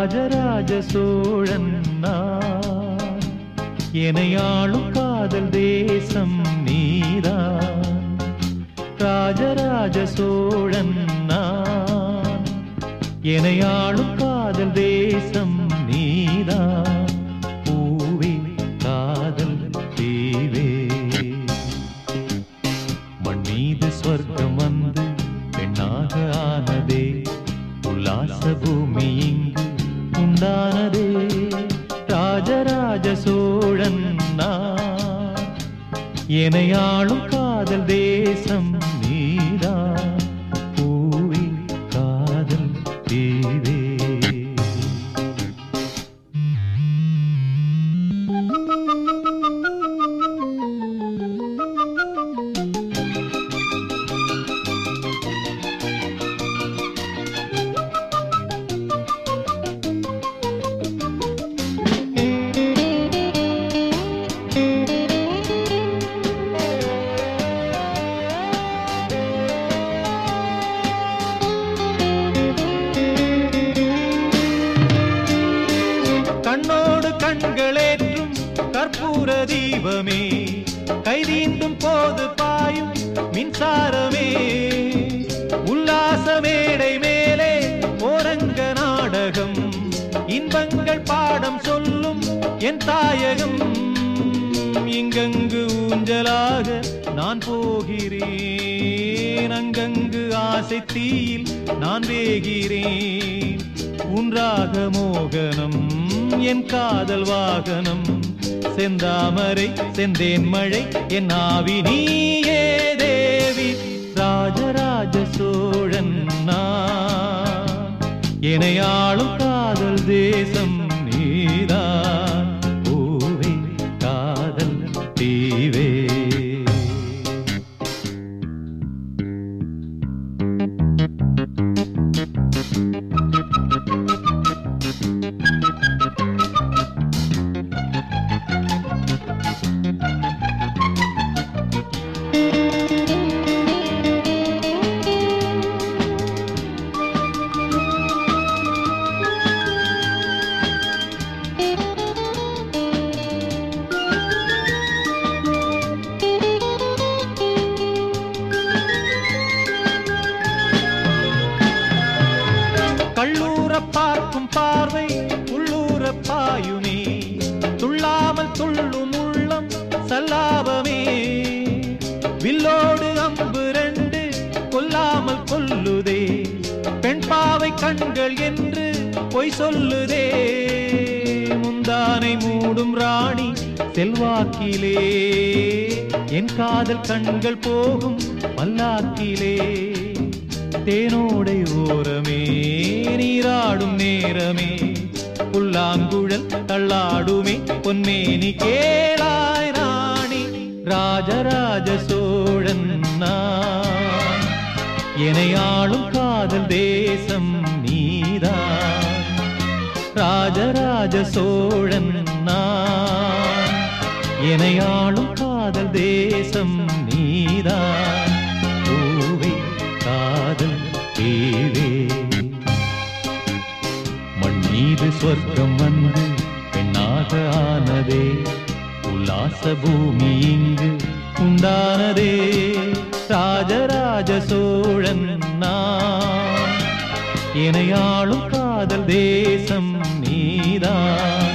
ராஜராஜ சோழன் நான். எனையாளும் காதல் தேசம் நீரா ராஜராஜ சோழன் நான். எனையாளும் காதல் தேசம் நீரா பூவே காதல் தீவே. மண் மீது சொர்க்கம் வந்து பெண்ணாக ஆனதே. உல்லாச பூமி இங்கு உண்டானதே ராஜராஜ சோழன் நான். எனையாளும் காதல் தேசம் நீதான். கற்பூர தீபமே கைதீண்டும் போது பாயும் மின்சாரமே. உல்லாச மேடை மேலே ஓரங்க நாடகம். இன்பங்கள் பாடம் சொல்லும் என் தாயகம். இங்கங்கு ஊஞ்சலாக நான் போகிறேன். அங்கங்கு ஆசை தீயில் நான் வேகிறேன். உன்றாக மோகனம் என் காதல் வாகனம். செந்தாமரை செந்தேன் மழை என் ஆவி நீயே. உள்ளூர பாயுமே துள்ளாமல் துள்ளும் உள்ளம் சல்லாபமே. வில்லோடு அம்பு ரெண்டு கொல்லாமல் கொல்லுதே பெண் பாவை கண்கள் என்று பொய் சொல்லுதே. முந்தானை மூடும் ராணி செல்வாக்கிலே என் காதல் கண்கள் போகும் மல்லாக்கிலே. தேனோடை ஓரமே நீராடும் நேரமே புல்லாங்குழல் தள்ளாடுமே பொன்மேனி கேளாய் ராணி ராஜராஜ சோழன் எனையாளும் காதல் தேசம் நீதா ராஜராஜ சோழன் எனையாளும் காதல் தேசம் நீதா பூவே காதல் தேவே. சொர்க்கம் வந்து பெண்ணாக ஆனதே. உல்லாச பூமி இங்கு உண்டானதே. ராஜராஜ சோழன் நான். எனையாளும் காதல் தேசம் நீதான்.